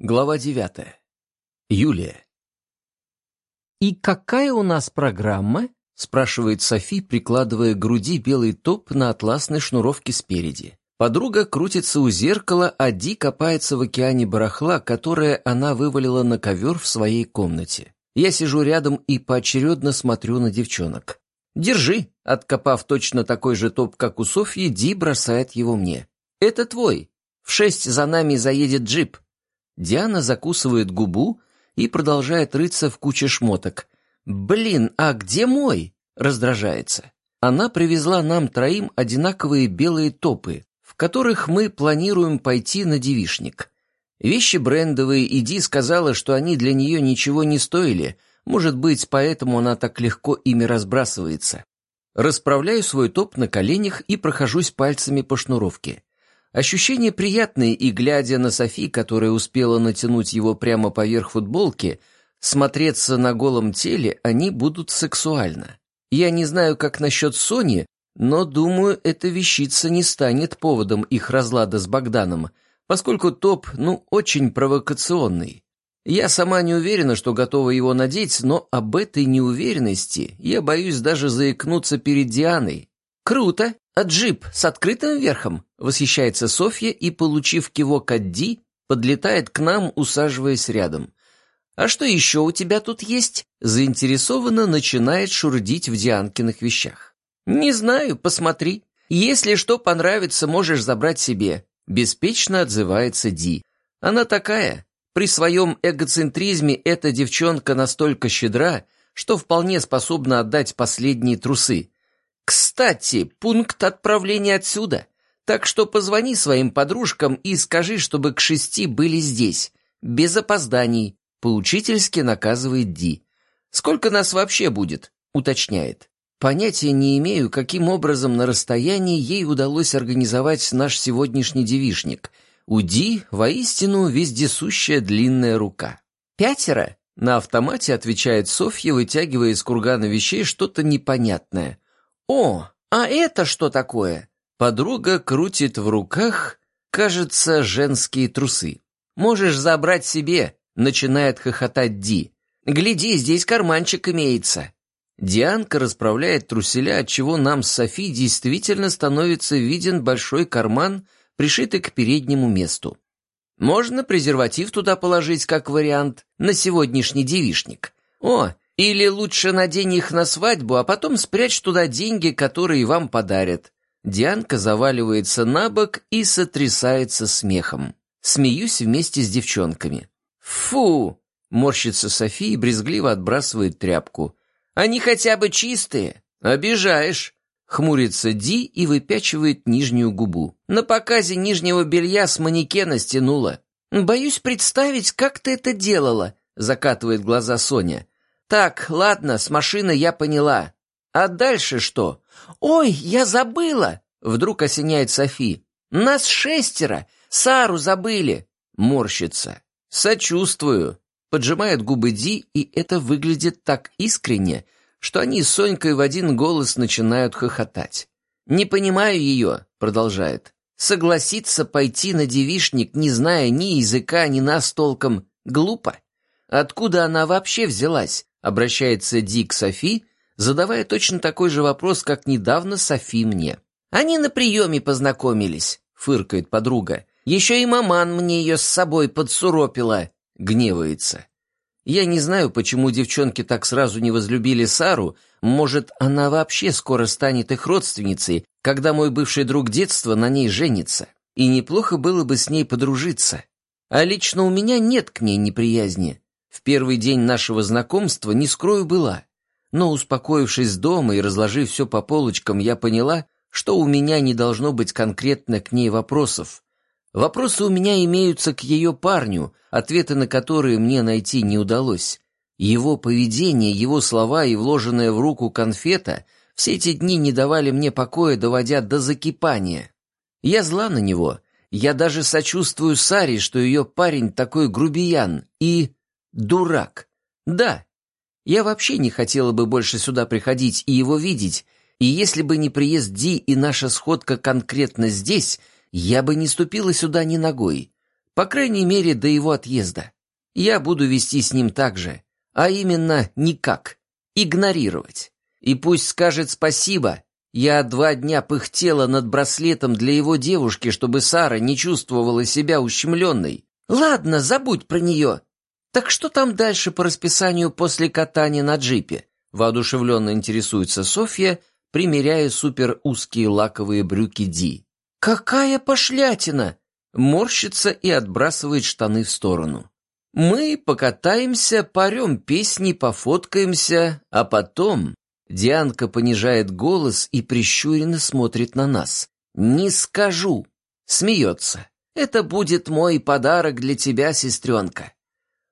Глава девятая. Юлия. «И какая у нас программа?» — спрашивает Софи, прикладывая к груди белый топ на атласной шнуровке спереди. Подруга крутится у зеркала, а Ди копается в океане барахла, которое она вывалила на ковер в своей комнате. Я сижу рядом и поочередно смотрю на девчонок. «Держи!» — откопав точно такой же топ, как у Софьи, Ди бросает его мне. «Это твой. В шесть за нами заедет джип». Диана закусывает губу и продолжает рыться в куче шмоток. «Блин, а где мой?» — раздражается. Она привезла нам троим одинаковые белые топы, в которых мы планируем пойти на девишник. Вещи брендовые, и Ди сказала, что они для нее ничего не стоили, может быть, поэтому она так легко ими разбрасывается. Расправляю свой топ на коленях и прохожусь пальцами по шнуровке. Ощущения приятные, и, глядя на Софи, которая успела натянуть его прямо поверх футболки, смотреться на голом теле они будут сексуально. Я не знаю, как насчет Сони, но, думаю, эта вещица не станет поводом их разлада с Богданом, поскольку топ, ну, очень провокационный. Я сама не уверена, что готова его надеть, но об этой неуверенности я боюсь даже заикнуться перед Дианой. Круто! А джип с открытым верхом?» — восхищается Софья и, получив кивок от Ди, подлетает к нам, усаживаясь рядом. «А что еще у тебя тут есть?» Заинтересованно начинает шурдить в Дианкиных вещах. «Не знаю, посмотри. Если что понравится, можешь забрать себе», — беспечно отзывается Ди. «Она такая. При своем эгоцентризме эта девчонка настолько щедра, что вполне способна отдать последние трусы. Кстати, пункт отправления отсюда. Так что позвони своим подружкам и скажи, чтобы к шести были здесь. Без опозданий. Поучительски наказывает Ди. Сколько нас вообще будет? Уточняет. Понятия не имею, каким образом на расстоянии ей удалось организовать наш сегодняшний девишник. У Ди воистину вездесущая длинная рука. «Пятеро?» — на автомате отвечает Софья, вытягивая из кургана вещей что-то непонятное. «О, а это что такое?» Подруга крутит в руках, кажется, женские трусы. «Можешь забрать себе», — начинает хохотать Ди. «Гляди, здесь карманчик имеется». Дианка расправляет труселя, отчего нам с Софи действительно становится виден большой карман, пришитый к переднему месту. Можно презерватив туда положить как вариант на сегодняшний девишник. О, или лучше надень их на свадьбу, а потом спрячь туда деньги, которые вам подарят. Дианка заваливается на бок и сотрясается смехом. Смеюсь вместе с девчонками. «Фу!» — морщится София и брезгливо отбрасывает тряпку. «Они хотя бы чистые!» «Обижаешь!» — хмурится Ди и выпячивает нижнюю губу. «На показе нижнего белья с манекена стянула». «Боюсь представить, как ты это делала!» — закатывает глаза Соня. Так, ладно, с машины я поняла. А дальше что? Ой, я забыла! Вдруг осеняет Софи. Нас шестеро! Сару забыли! Морщится. Сочувствую. Поджимает губы Ди, и это выглядит так искренне, что они с Сонькой в один голос начинают хохотать. «Не понимаю ее», — продолжает. «Согласиться пойти на девишник, не зная ни языка, ни нас толком, глупо. Откуда она вообще взялась? Обращается Ди к Софи, задавая точно такой же вопрос, как недавно Софи мне. «Они на приеме познакомились», — фыркает подруга. «Еще и маман мне ее с собой подсуропила», — гневается. Я не знаю, почему девчонки так сразу не возлюбили Сару. Может, она вообще скоро станет их родственницей, когда мой бывший друг детства на ней женится. И неплохо было бы с ней подружиться. А лично у меня нет к ней неприязни. В первый день нашего знакомства, не скрою, была. Но, успокоившись дома и разложив все по полочкам, я поняла, что у меня не должно быть конкретно к ней вопросов. Вопросы у меня имеются к ее парню, ответы на которые мне найти не удалось. Его поведение, его слова и вложенная в руку конфета все эти дни не давали мне покоя, доводя до закипания. Я зла на него. Я даже сочувствую Саре, что ее парень такой грубиян и... Дурак. Да. Я вообще не хотела бы больше сюда приходить и его видеть, и если бы не приезд Ди и наша сходка конкретно здесь, я бы не ступила сюда ни ногой. По крайней мере, до его отъезда. Я буду вести с ним так же, а именно никак, игнорировать. И пусть скажет спасибо, я два дня пыхтела над браслетом для его девушки, чтобы Сара не чувствовала себя ущемленной. Ладно, забудь про нее. Так что там дальше по расписанию после катания на джипе? Воодушевленно интересуется Софья, примеряя супер узкие лаковые брюки Ди. «Какая пошлятина!» Морщится и отбрасывает штаны в сторону. «Мы покатаемся, парем песни, пофоткаемся, а потом Дианка понижает голос и прищуренно смотрит на нас. «Не скажу!» Смеется. «Это будет мой подарок для тебя, сестренка».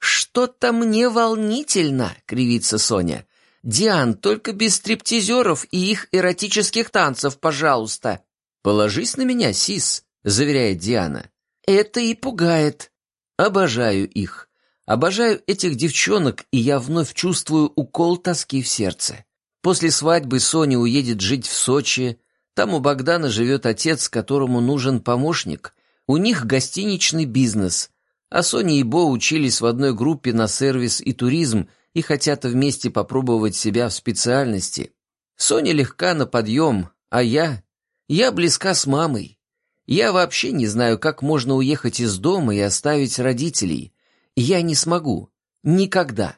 «Что-то мне волнительно», — кривится Соня. «Диан, только без стриптизеров и их эротических танцев, пожалуйста». «Положись на меня, Сис», — заверяет Диана. «Это и пугает». Обожаю их. Обожаю этих девчонок, и я вновь чувствую укол тоски в сердце. После свадьбы Соня уедет жить в Сочи. Там у Богдана живет отец, которому нужен помощник. У них гостиничный бизнес. А Соня и Бо учились в одной группе на сервис и туризм и хотят вместе попробовать себя в специальности. Соня легка на подъем, а я... Я близка с мамой. Я вообще не знаю, как можно уехать из дома и оставить родителей. Я не смогу. Никогда.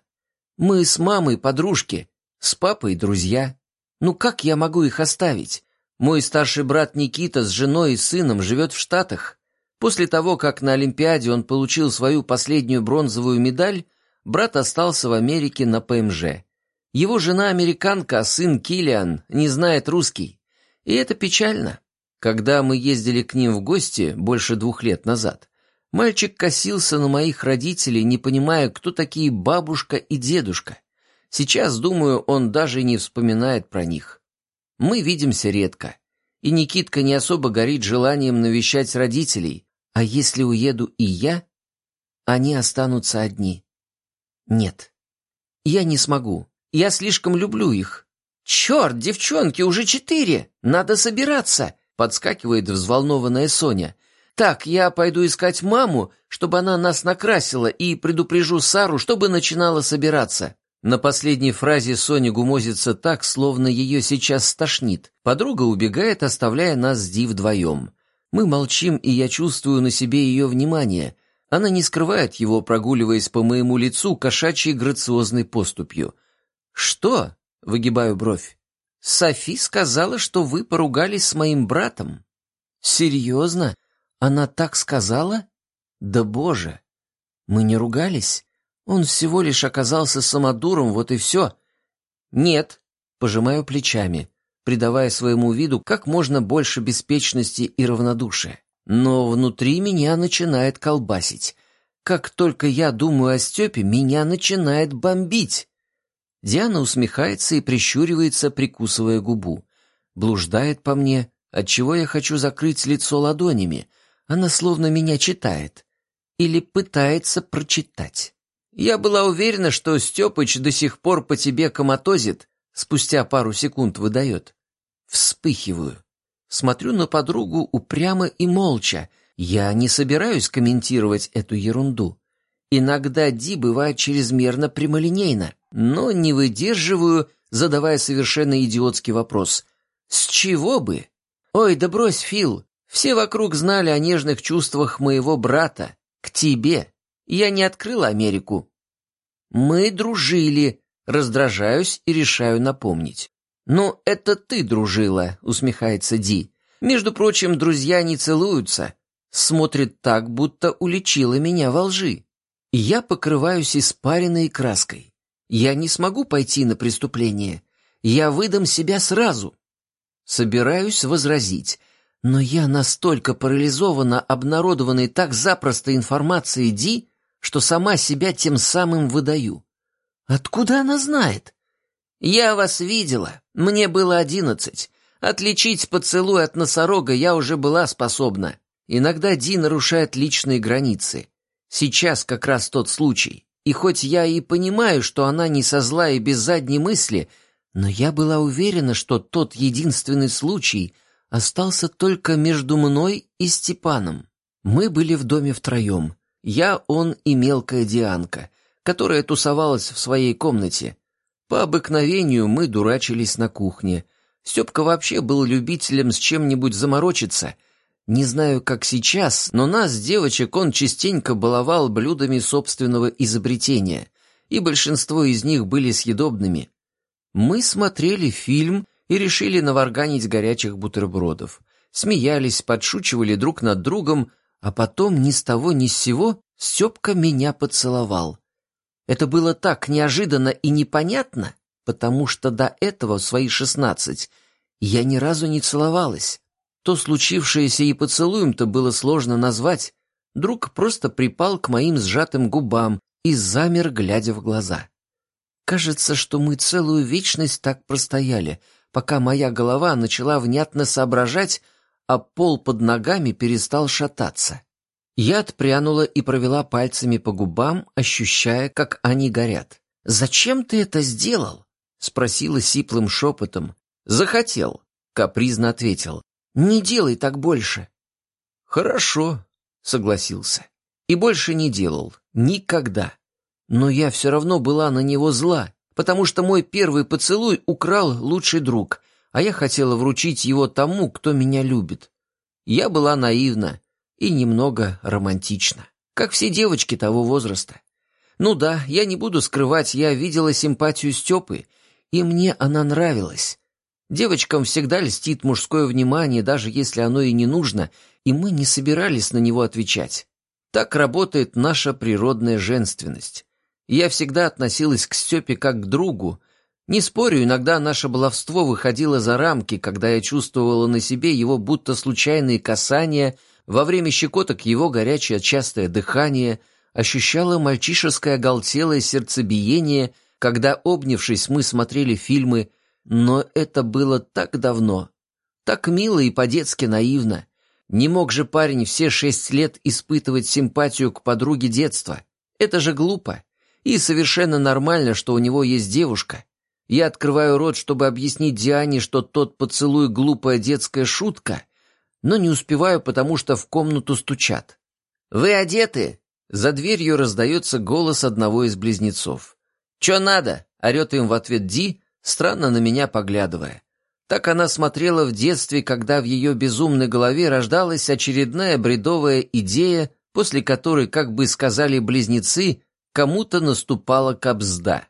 Мы с мамой подружки, с папой друзья. Ну как я могу их оставить? Мой старший брат Никита с женой и сыном живет в Штатах. После того, как на Олимпиаде он получил свою последнюю бронзовую медаль, брат остался в Америке на ПМЖ. Его жена американка, а сын Килиан не знает русский. И это печально. Когда мы ездили к ним в гости больше двух лет назад, мальчик косился на моих родителей, не понимая, кто такие бабушка и дедушка. Сейчас, думаю, он даже не вспоминает про них. Мы видимся редко, и Никитка не особо горит желанием навещать родителей, а если уеду и я, они останутся одни. Нет, я не смогу, я слишком люблю их. «Черт, девчонки, уже четыре! Надо собираться!» — подскакивает взволнованная Соня. «Так, я пойду искать маму, чтобы она нас накрасила, и предупрежу Сару, чтобы начинала собираться». На последней фразе Соня гумозится так, словно ее сейчас стошнит. Подруга убегает, оставляя нас с Ди вдвоем. Мы молчим, и я чувствую на себе ее внимание. Она не скрывает его, прогуливаясь по моему лицу кошачьей грациозной поступью. «Что?» — выгибаю бровь. «Софи сказала, что вы поругались с моим братом». «Серьезно? Она так сказала? Да боже! Мы не ругались?» Он всего лишь оказался самодуром, вот и все. Нет, пожимаю плечами, придавая своему виду как можно больше беспечности и равнодушия. Но внутри меня начинает колбасить. Как только я думаю о Степе, меня начинает бомбить. Диана усмехается и прищуривается, прикусывая губу. Блуждает по мне, отчего я хочу закрыть лицо ладонями. Она словно меня читает. Или пытается прочитать. Я была уверена, что Степыч до сих пор по тебе коматозит, спустя пару секунд выдает. Вспыхиваю. Смотрю на подругу упрямо и молча. Я не собираюсь комментировать эту ерунду. Иногда Ди бывает чрезмерно прямолинейно, но не выдерживаю, задавая совершенно идиотский вопрос. «С чего бы?» «Ой, да брось, Фил, все вокруг знали о нежных чувствах моего брата. К тебе. Я не открыла Америку. Мы дружили, раздражаюсь и решаю напомнить. «Ну, это ты дружила», — усмехается Ди. «Между прочим, друзья не целуются. Смотрит так, будто уличила меня во лжи. Я покрываюсь испаренной краской. Я не смогу пойти на преступление. Я выдам себя сразу». Собираюсь возразить, но я настолько парализована обнародованной так запросто информацией Ди, что сама себя тем самым выдаю. Откуда она знает? Я вас видела. Мне было одиннадцать. Отличить поцелуй от носорога я уже была способна. Иногда Ди нарушает личные границы. Сейчас как раз тот случай. И хоть я и понимаю, что она не со зла и без задней мысли, но я была уверена, что тот единственный случай остался только между мной и Степаном. Мы были в доме втроем. Я, он и мелкая Дианка, которая тусовалась в своей комнате. По обыкновению мы дурачились на кухне. Степка вообще был любителем с чем-нибудь заморочиться. Не знаю, как сейчас, но нас, девочек, он частенько баловал блюдами собственного изобретения, и большинство из них были съедобными. Мы смотрели фильм и решили наварганить горячих бутербродов. Смеялись, подшучивали друг над другом, а потом ни с того ни с сего Степка меня поцеловал. Это было так неожиданно и непонятно, потому что до этого, в свои шестнадцать, я ни разу не целовалась. То случившееся и поцелуем-то было сложно назвать. Друг просто припал к моим сжатым губам и замер, глядя в глаза. Кажется, что мы целую вечность так простояли, пока моя голова начала внятно соображать, а пол под ногами перестал шататься. Я отпрянула и провела пальцами по губам, ощущая, как они горят. «Зачем ты это сделал?» — спросила сиплым шепотом. «Захотел», — капризно ответил. «Не делай так больше». «Хорошо», — согласился. И больше не делал. Никогда. Но я все равно была на него зла, потому что мой первый поцелуй украл лучший друг, а я хотела вручить его тому, кто меня любит. Я была наивна, и немного романтично, как все девочки того возраста. Ну да, я не буду скрывать, я видела симпатию Степы, и мне она нравилась. Девочкам всегда льстит мужское внимание, даже если оно и не нужно, и мы не собирались на него отвечать. Так работает наша природная женственность. Я всегда относилась к Степе как к другу. Не спорю, иногда наше баловство выходило за рамки, когда я чувствовала на себе его будто случайные касания — во время щекоток его горячее частое дыхание ощущало мальчишеское оголтелое сердцебиение, когда, обнявшись, мы смотрели фильмы, но это было так давно, так мило и по-детски наивно. Не мог же парень все шесть лет испытывать симпатию к подруге детства. Это же глупо. И совершенно нормально, что у него есть девушка. Я открываю рот, чтобы объяснить Диане, что тот поцелуй глупая детская шутка, но не успеваю, потому что в комнату стучат. «Вы одеты?» За дверью раздается голос одного из близнецов. «Чё надо?» — орёт им в ответ Ди, странно на меня поглядывая. Так она смотрела в детстве, когда в ее безумной голове рождалась очередная бредовая идея, после которой, как бы сказали близнецы, кому-то наступала кобзда.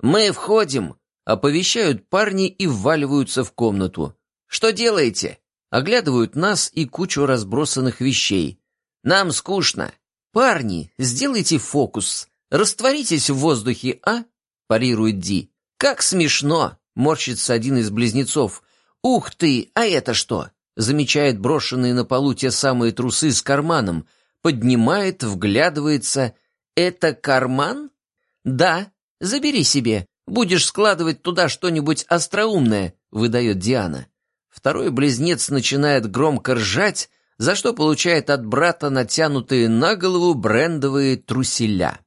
«Мы входим!» — оповещают парни и вваливаются в комнату. «Что делаете?» Оглядывают нас и кучу разбросанных вещей. Нам скучно. Парни, сделайте фокус. Растворитесь в воздухе, а? Парирует Ди. Как смешно, морщится один из близнецов. Ух ты, а это что? Замечает брошенные на полу те самые трусы с карманом. Поднимает, вглядывается. Это карман? Да, забери себе. Будешь складывать туда что-нибудь остроумное, выдает Диана. Второй близнец начинает громко ржать, за что получает от брата натянутые на голову брендовые труселя.